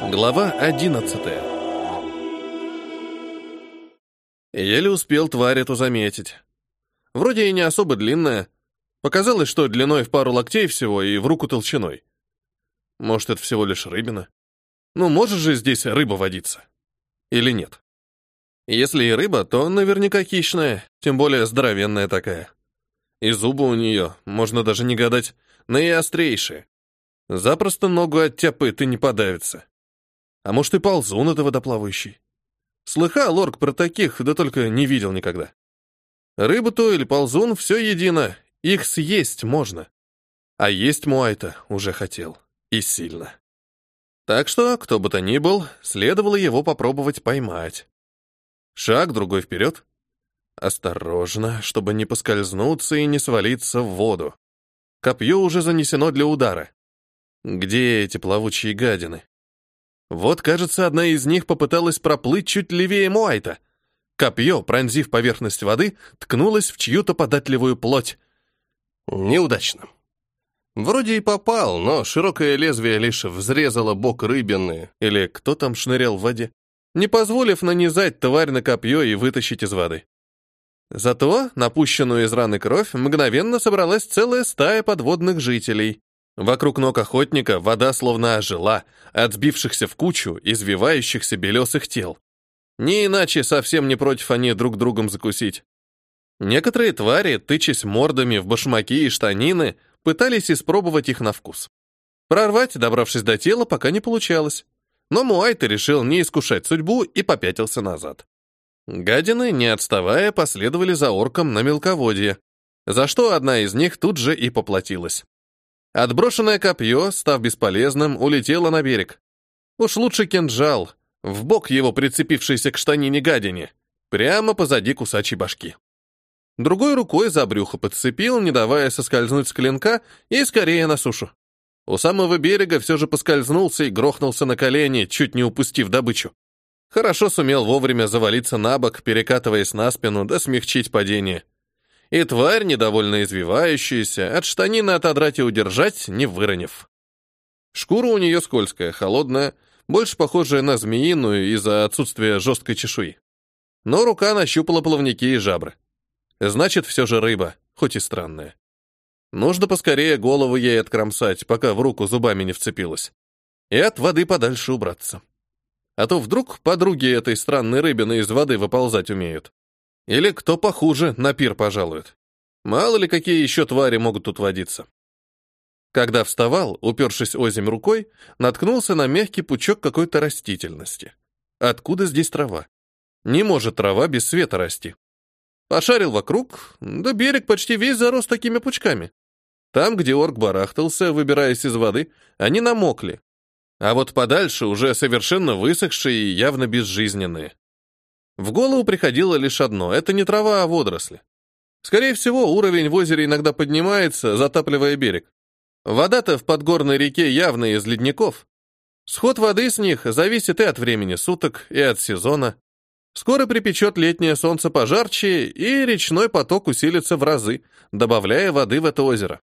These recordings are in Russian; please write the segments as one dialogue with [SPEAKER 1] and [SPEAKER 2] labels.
[SPEAKER 1] Глава одиннадцатая Еле успел тварь эту заметить. Вроде и не особо длинная. Показалось, что длиной в пару локтей всего и в руку толщиной. Может, это всего лишь рыбина? Ну, может же здесь рыба водиться? Или нет? Если и рыба, то наверняка хищная, тем более здоровенная такая. И зубы у нее, можно даже не гадать, наиострейшие. Запросто ногу оттяпает и не подавится. А может и ползун это водоплавающий. Слыхал орк про таких, да только не видел никогда. Рыба то или ползун, все едино, их съесть можно. А есть Муайта уже хотел. И сильно. Так что, кто бы то ни был, следовало его попробовать поймать. Шаг другой вперед. Осторожно, чтобы не поскользнуться и не свалиться в воду. Копье уже занесено для удара. Где эти плавучие гадины? Вот, кажется, одна из них попыталась проплыть чуть левее Муайта. Копье, пронзив поверхность воды, ткнулось в чью-то податливую плоть. Неудачно. Вроде и попал, но широкое лезвие лишь взрезало бок рыбины, или кто там шнырял в воде, не позволив нанизать тварь на копье и вытащить из воды. Зато напущенную из раны кровь мгновенно собралась целая стая подводных жителей. Вокруг ног охотника вода словно ожила, от сбившихся в кучу, извивающихся белесых тел. Не иначе совсем не против они друг другом закусить. Некоторые твари, тычась мордами в башмаки и штанины, пытались испробовать их на вкус. Прорвать, добравшись до тела, пока не получалось. Но Муайта решил не искушать судьбу и попятился назад. Гадины, не отставая, последовали за орком на мелководье, за что одна из них тут же и поплатилась. Отброшенное копье, став бесполезным, улетело на берег. Уж лучше кинжал, в бок его прицепившийся к штанине гадине, прямо позади кусачей башки. Другой рукой за брюхо подцепил, не давая соскользнуть с клинка, и скорее на сушу. У самого берега все же поскользнулся и грохнулся на колени, чуть не упустив добычу. Хорошо сумел вовремя завалиться на бок, перекатываясь на спину, да смягчить падение. И тварь, недовольно извивающаяся, от штанины отодрать и удержать, не выронив. Шкура у нее скользкая, холодная, больше похожая на змеиную из-за отсутствия жесткой чешуи. Но рука нащупала плавники и жабры. Значит, все же рыба, хоть и странная. Нужно поскорее голову ей откромсать, пока в руку зубами не вцепилась. И от воды подальше убраться. А то вдруг подруги этой странной рыбины из воды выползать умеют. Или кто похуже, на пир пожалует. Мало ли какие еще твари могут тут водиться. Когда вставал, упершись озимь рукой, наткнулся на мягкий пучок какой-то растительности. Откуда здесь трава? Не может трава без света расти. Пошарил вокруг, да берег почти весь зарос такими пучками. Там, где орк барахтался, выбираясь из воды, они намокли, а вот подальше уже совершенно высохшие и явно безжизненные. В голову приходило лишь одно — это не трава, а водоросли. Скорее всего, уровень в озере иногда поднимается, затапливая берег. Вода-то в подгорной реке явно из ледников. Сход воды с них зависит и от времени суток, и от сезона. Скоро припечет летнее солнце пожарче, и речной поток усилится в разы, добавляя воды в это озеро.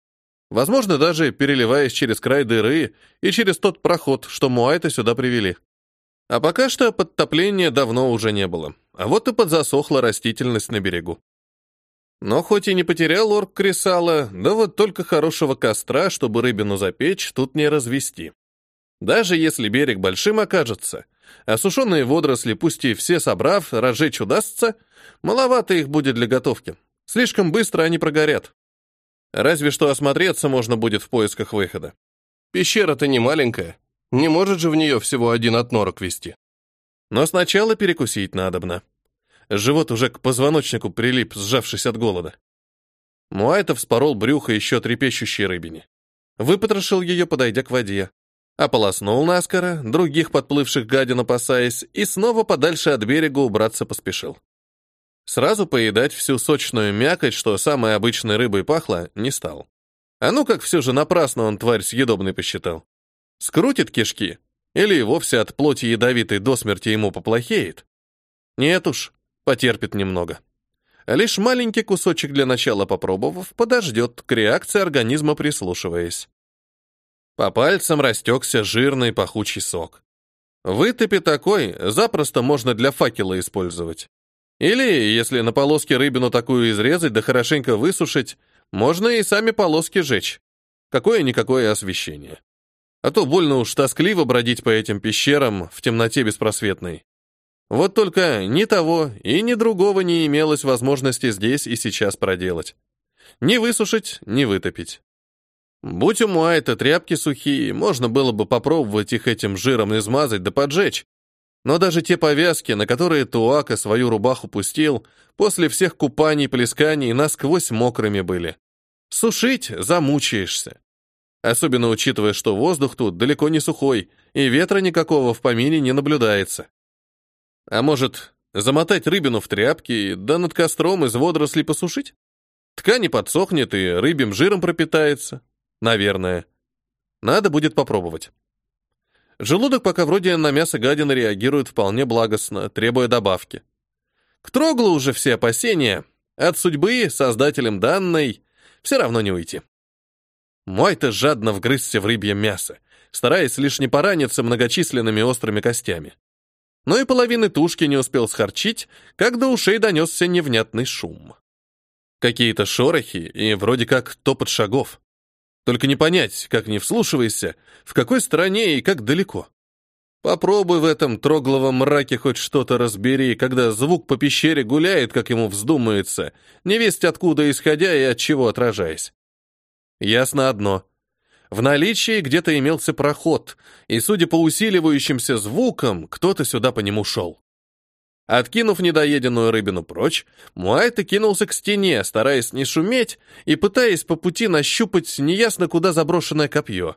[SPEAKER 1] Возможно, даже переливаясь через край дыры и через тот проход, что Муайта сюда привели. А пока что подтопления давно уже не было, а вот и подзасохла растительность на берегу. Но хоть и не потерял орк кресала, да вот только хорошего костра, чтобы рыбину запечь, тут не развести. Даже если берег большим окажется, а сушеные водоросли, пусть и все собрав, разжечь удастся, маловато их будет для готовки. Слишком быстро они прогорят. Разве что осмотреться можно будет в поисках выхода. Пещера-то не маленькая. Не может же в нее всего один отнорок вести. Но сначала перекусить надобно. Живот уже к позвоночнику прилип, сжавшись от голода. Муайтов вспорол брюхо еще трепещущей рыбине. Выпотрошил ее, подойдя к воде. Ополоснул наскоро, других подплывших гадин опасаясь, и снова подальше от берега убраться поспешил. Сразу поедать всю сочную мякоть, что самой обычной рыбой пахло, не стал. А ну как все же напрасно он тварь съедобной посчитал. Скрутит кишки, или и вовсе от плоти ядовитой до смерти ему поплохеет. Нет уж, потерпит немного. Лишь маленький кусочек для начала попробовав, подождет, к реакции организма прислушиваясь. По пальцам растекся жирный пахучий сок. Вытопи такой запросто можно для факела использовать. Или, если на полоске рыбину такую изрезать да хорошенько высушить, можно и сами полоски жечь. Какое-никакое освещение. А то больно уж тоскливо бродить по этим пещерам в темноте беспросветной. Вот только ни того и ни другого не имелось возможности здесь и сейчас проделать. Ни высушить, ни вытопить. Будь у Муайта тряпки сухие, можно было бы попробовать их этим жиром измазать да поджечь. Но даже те повязки, на которые Туака свою рубаху пустил, после всех купаний, плесканий насквозь мокрыми были. Сушить замучаешься. Особенно учитывая, что воздух тут далеко не сухой, и ветра никакого в помине не наблюдается. А может, замотать рыбину в тряпки, да над костром из водорослей посушить? Ткань подсохнет и рыбьим жиром пропитается. Наверное. Надо будет попробовать. Желудок пока вроде на мясо гадины реагирует вполне благостно, требуя добавки. К троглу уже все опасения. От судьбы, создателем данной, все равно не уйти. Мой-то жадно вгрызся в рыбье мясо, стараясь лишь не пораниться многочисленными острыми костями. Но и половины тушки не успел схарчить, как до ушей донесся невнятный шум. Какие-то шорохи и вроде как топот шагов. Только не понять, как не вслушивайся, в какой стороне и как далеко. Попробуй в этом трогловом мраке хоть что-то разбери, когда звук по пещере гуляет, как ему вздумается, невесть откуда исходя и от чего отражаясь. Ясно одно. В наличии где-то имелся проход, и, судя по усиливающимся звукам, кто-то сюда по нему шел. Откинув недоеденную рыбину прочь, Муайта кинулся к стене, стараясь не шуметь и пытаясь по пути нащупать неясно куда заброшенное копье.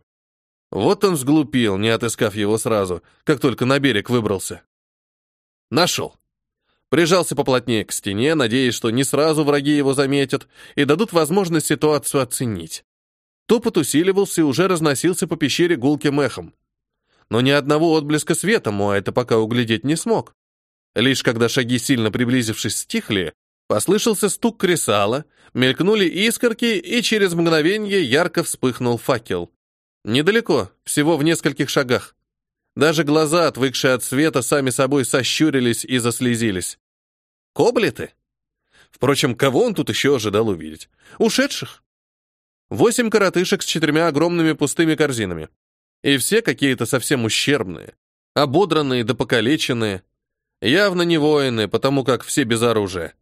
[SPEAKER 1] Вот он сглупил, не отыскав его сразу, как только на берег выбрался. Нашел. Прижался поплотнее к стене, надеясь, что не сразу враги его заметят и дадут возможность ситуацию оценить. Топот усиливался и уже разносился по пещере гулким эхом. Но ни одного отблеска света Муайта пока углядеть не смог. Лишь когда шаги, сильно приблизившись, стихли, послышался стук кресала, мелькнули искорки, и через мгновение ярко вспыхнул факел. Недалеко, всего в нескольких шагах. Даже глаза, отвыкшие от света, сами собой сощурились и заслезились. Коблеты? Впрочем, кого он тут еще ожидал увидеть? Ушедших? Восемь коротышек с четырьмя огромными пустыми корзинами. И все какие-то совсем ущербные, ободранные да покалеченные, Явно не воины, потому как все без оружия.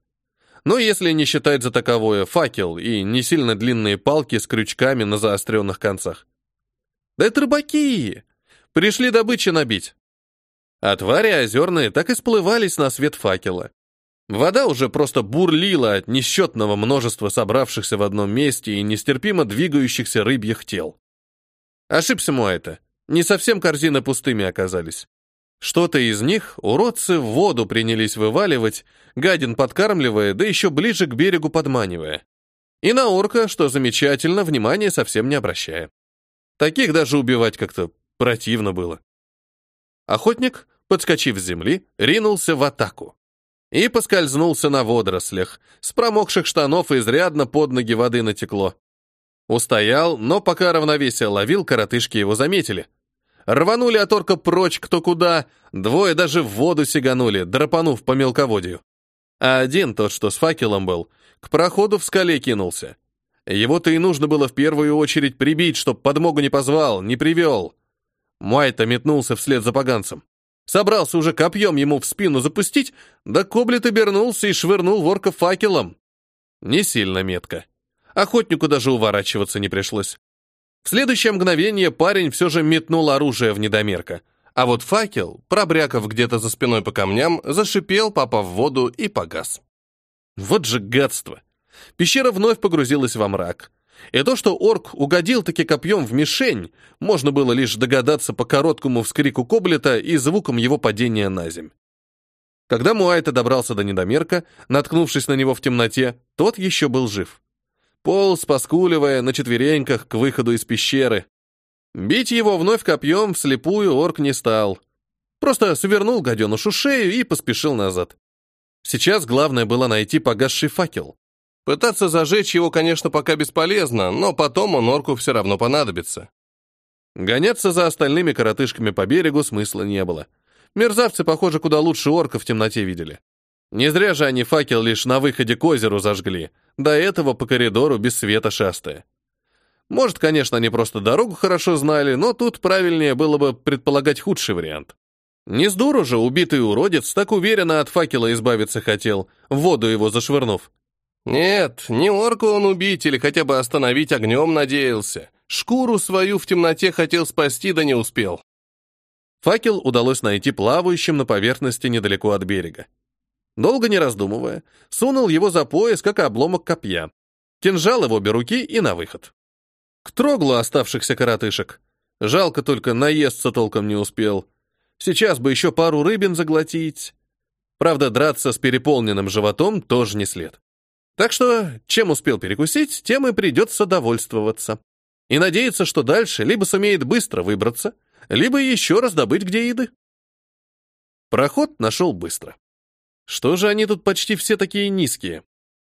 [SPEAKER 1] Но если не считать за таковое факел и не сильно длинные палки с крючками на заостренных концах. Да это рыбаки! Пришли добычи набить. А твари озерные так и сплывались на свет факела. Вода уже просто бурлила от несчетного множества собравшихся в одном месте и нестерпимо двигающихся рыбьих тел. Ошибся Муайта. Не совсем корзины пустыми оказались. Что-то из них уродцы в воду принялись вываливать, гадин подкармливая, да еще ближе к берегу подманивая. И на орка, что замечательно, внимания совсем не обращая. Таких даже убивать как-то противно было. Охотник, подскочив с земли, ринулся в атаку. И поскользнулся на водорослях. С промокших штанов изрядно под ноги воды натекло. Устоял, но пока равновесие ловил, коротышки его заметили. Рванули от орка прочь кто куда, двое даже в воду сиганули, драпанув по мелководью. А один, тот, что с факелом был, к проходу в скале кинулся. Его-то и нужно было в первую очередь прибить, чтоб подмогу не позвал, не привел. Майта метнулся вслед за поганцем. Собрался уже копьем ему в спину запустить, да Коблет обернулся и швырнул ворка факелом. Не сильно метко. Охотнику даже уворачиваться не пришлось. В следующее мгновение парень все же метнул оружие в недомерка. А вот факел, пробрякав где-то за спиной по камням, зашипел, попав в воду и погас. Вот же гадство! Пещера вновь погрузилась во мрак. И то, что орк угодил таки копьем в мишень, можно было лишь догадаться по короткому вскрику коблета и звукам его падения на земь. Когда Муайта добрался до недомерка, наткнувшись на него в темноте, тот еще был жив. Полз, поскуливая, на четвереньках к выходу из пещеры. Бить его вновь копьем вслепую орк не стал. Просто свернул гаденышу шею и поспешил назад. Сейчас главное было найти погасший факел. Пытаться зажечь его, конечно, пока бесполезно, но потом он орку все равно понадобится. Гоняться за остальными коротышками по берегу смысла не было. Мерзавцы, похоже, куда лучше орка в темноте видели. Не зря же они факел лишь на выходе к озеру зажгли, до этого по коридору без света шастая. Может, конечно, они просто дорогу хорошо знали, но тут правильнее было бы предполагать худший вариант. Не с же убитый уродец так уверенно от факела избавиться хотел, в воду его зашвырнув. Нет, не орку он убить или хотя бы остановить огнем надеялся. Шкуру свою в темноте хотел спасти, да не успел. Факел удалось найти плавающим на поверхности недалеко от берега. Долго не раздумывая, сунул его за пояс, как обломок копья. Кинжал в обе руки и на выход. К троглу оставшихся коротышек. Жалко только наесться толком не успел. Сейчас бы еще пару рыбин заглотить. Правда, драться с переполненным животом тоже не след. Так что, чем успел перекусить, тем и придется довольствоваться. И надеяться, что дальше либо сумеет быстро выбраться, либо еще раз добыть где еды. Проход нашел быстро. Что же они тут почти все такие низкие?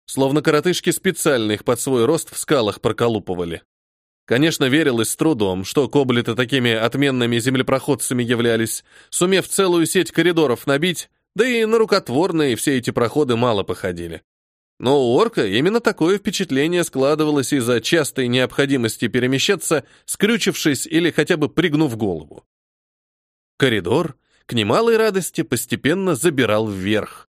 [SPEAKER 1] Словно коротышки специально их под свой рост в скалах проколупывали. Конечно, верилось с трудом, что коблеты такими отменными землепроходцами являлись, сумев целую сеть коридоров набить, да и на рукотворные все эти проходы мало походили. Но у орка именно такое впечатление складывалось из-за частой необходимости перемещаться, скрючившись или хотя бы пригнув голову. Коридор, к немалой радости, постепенно забирал вверх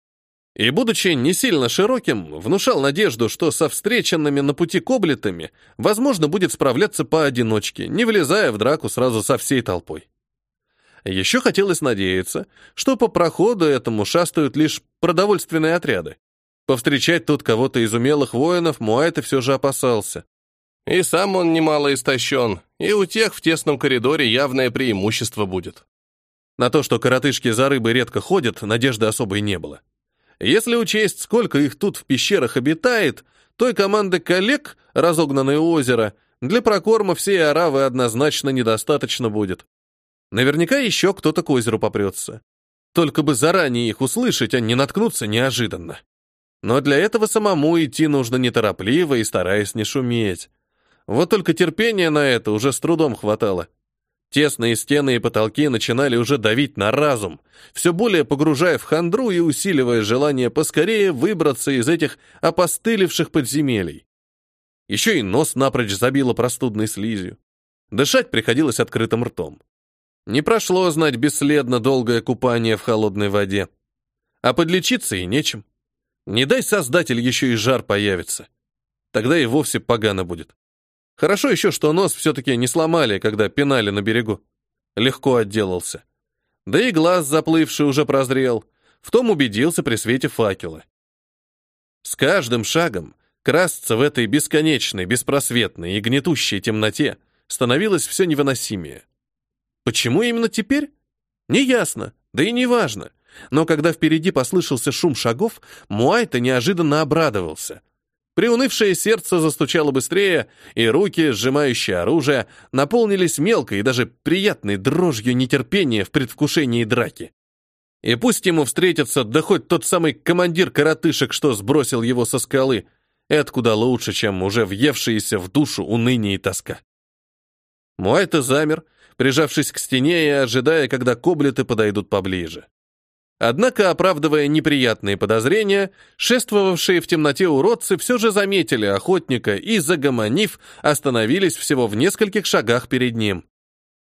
[SPEAKER 1] и, будучи не сильно широким, внушал надежду, что со встреченными на пути коблетами возможно будет справляться поодиночке, не влезая в драку сразу со всей толпой. Еще хотелось надеяться, что по проходу этому шастают лишь продовольственные отряды. Повстречать тут кого-то из умелых воинов Муайта все же опасался. И сам он немало истощен, и у тех в тесном коридоре явное преимущество будет. На то, что коротышки за рыбой редко ходят, надежды особой не было. Если учесть, сколько их тут в пещерах обитает, той команды коллег, разогнанной у озера, для прокорма всей аравы однозначно недостаточно будет. Наверняка еще кто-то к озеру попрется. Только бы заранее их услышать, а не наткнуться неожиданно. Но для этого самому идти нужно неторопливо и стараясь не шуметь. Вот только терпения на это уже с трудом хватало. Тесные стены и потолки начинали уже давить на разум, все более погружая в хандру и усиливая желание поскорее выбраться из этих опостылевших подземелий. Еще и нос напрочь забило простудной слизью. Дышать приходилось открытым ртом. Не прошло знать бесследно долгое купание в холодной воде. А подлечиться и нечем. Не дай создатель еще и жар появится. Тогда и вовсе погано будет. Хорошо еще, что нос все-таки не сломали, когда пинали на берегу. Легко отделался. Да и глаз заплывший уже прозрел. В том убедился при свете факела. С каждым шагом красться в этой бесконечной, беспросветной и гнетущей темноте становилось все невыносимее. Почему именно теперь? Неясно, да и не важно. Но когда впереди послышался шум шагов, Муайта неожиданно обрадовался — Приунывшее сердце застучало быстрее, и руки, сжимающие оружие, наполнились мелкой и даже приятной дрожью нетерпения в предвкушении драки. И пусть ему встретится, да хоть тот самый командир коротышек, что сбросил его со скалы, это куда лучше, чем уже въевшиеся в душу уныние и тоска. Муайта замер, прижавшись к стене и ожидая, когда коблеты подойдут поближе. Однако, оправдывая неприятные подозрения, шествовавшие в темноте уродцы все же заметили охотника и, загомонив, остановились всего в нескольких шагах перед ним.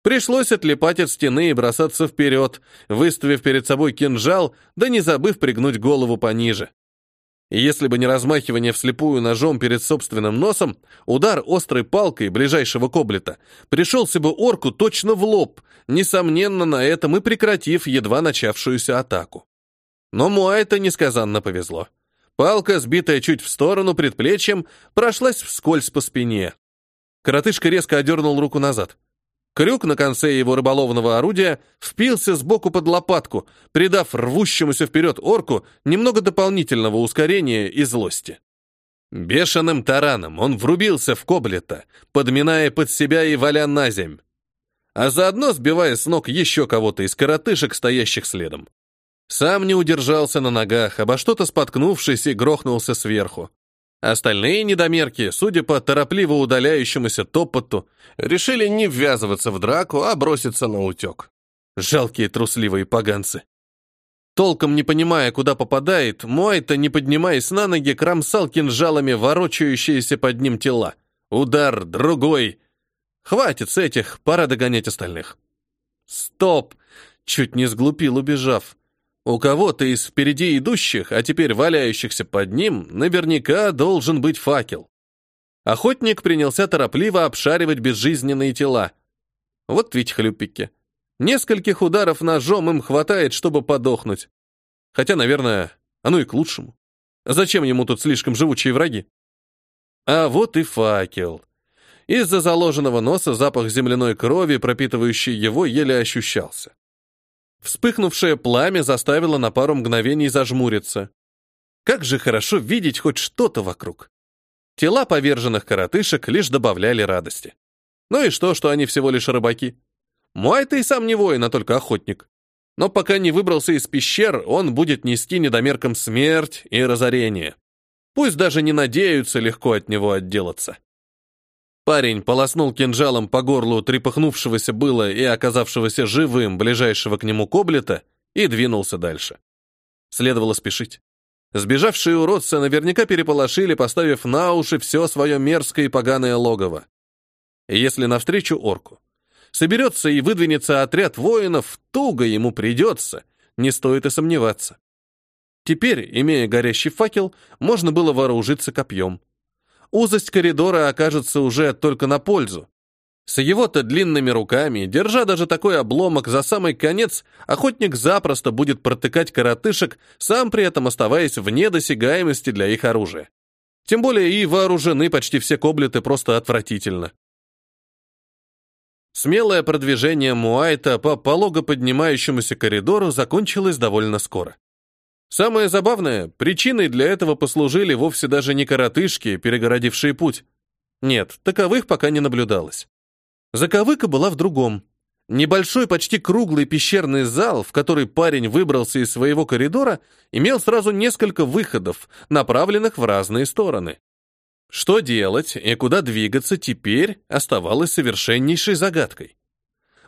[SPEAKER 1] Пришлось отлипать от стены и бросаться вперед, выставив перед собой кинжал, да не забыв пригнуть голову пониже. И если бы не размахивание вслепую ножом перед собственным носом, удар острой палкой ближайшего коблета пришелся бы орку точно в лоб, несомненно, на этом и прекратив едва начавшуюся атаку. Но Муайта несказанно повезло. Палка, сбитая чуть в сторону предплечьем, прошлась вскользь по спине. Коротышка резко одернул руку назад. Крюк на конце его рыболовного орудия впился сбоку под лопатку, придав рвущемуся вперед орку немного дополнительного ускорения и злости. Бешеным тараном он врубился в коблета, подминая под себя и валя на земь, а заодно сбивая с ног еще кого-то из коротышек, стоящих следом. Сам не удержался на ногах, обо что-то споткнувшись и грохнулся сверху. Остальные недомерки, судя по торопливо удаляющемуся топоту, решили не ввязываться в драку, а броситься на утек. Жалкие трусливые поганцы. Толком не понимая, куда попадает, Муайта, не поднимаясь на ноги, кромсал кинжалами ворочающиеся под ним тела. Удар, другой. Хватит с этих, пора догонять остальных. Стоп! Чуть не сглупил, убежав. У кого-то из впереди идущих, а теперь валяющихся под ним, наверняка должен быть факел. Охотник принялся торопливо обшаривать безжизненные тела. Вот ведь хлюпики. Нескольких ударов ножом им хватает, чтобы подохнуть. Хотя, наверное, оно и к лучшему. Зачем ему тут слишком живучие враги? А вот и факел. Из-за заложенного носа запах земляной крови, пропитывающий его, еле ощущался. Вспыхнувшее пламя заставило на пару мгновений зажмуриться. Как же хорошо видеть хоть что-то вокруг. Тела поверженных коротышек лишь добавляли радости. Ну и что, что они всего лишь рыбаки? Муай-то и сам не воин, а только охотник. Но пока не выбрался из пещер, он будет нести недомеркам смерть и разорение. Пусть даже не надеются легко от него отделаться. Парень полоснул кинжалом по горлу трепыхнувшегося было и оказавшегося живым ближайшего к нему коблета и двинулся дальше. Следовало спешить. Сбежавшие уродцы наверняка переполошили, поставив на уши все свое мерзкое и поганое логово. Если навстречу орку соберется и выдвинется отряд воинов, туго ему придется, не стоит и сомневаться. Теперь, имея горящий факел, можно было вооружиться копьем узость коридора окажется уже только на пользу. С его-то длинными руками, держа даже такой обломок за самый конец, охотник запросто будет протыкать коротышек, сам при этом оставаясь вне досягаемости для их оружия. Тем более и вооружены почти все коблеты просто отвратительно. Смелое продвижение Муайта по полого поднимающемуся коридору закончилось довольно скоро. Самое забавное, причиной для этого послужили вовсе даже не коротышки, перегородившие путь. Нет, таковых пока не наблюдалось. Заковыка была в другом. Небольшой, почти круглый пещерный зал, в который парень выбрался из своего коридора, имел сразу несколько выходов, направленных в разные стороны. Что делать и куда двигаться теперь оставалось совершеннейшей загадкой.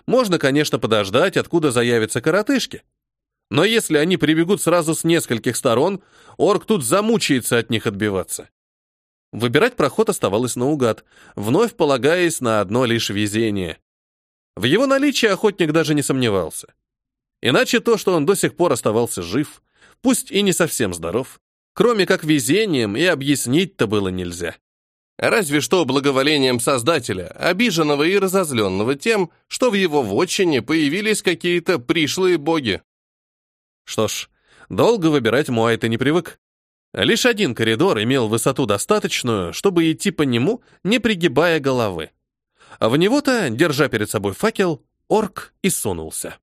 [SPEAKER 1] Можно, конечно, подождать, откуда заявятся коротышки, но если они прибегут сразу с нескольких сторон, орк тут замучается от них отбиваться. Выбирать проход оставалось наугад, вновь полагаясь на одно лишь везение. В его наличии охотник даже не сомневался. Иначе то, что он до сих пор оставался жив, пусть и не совсем здоров, кроме как везением и объяснить-то было нельзя. Разве что благоволением Создателя, обиженного и разозленного тем, что в его вотчине появились какие-то пришлые боги. Что ж, долго выбирать Муайта не привык. Лишь один коридор имел высоту достаточную, чтобы идти по нему, не пригибая головы. А в него-то, держа перед собой факел, орк и сунулся.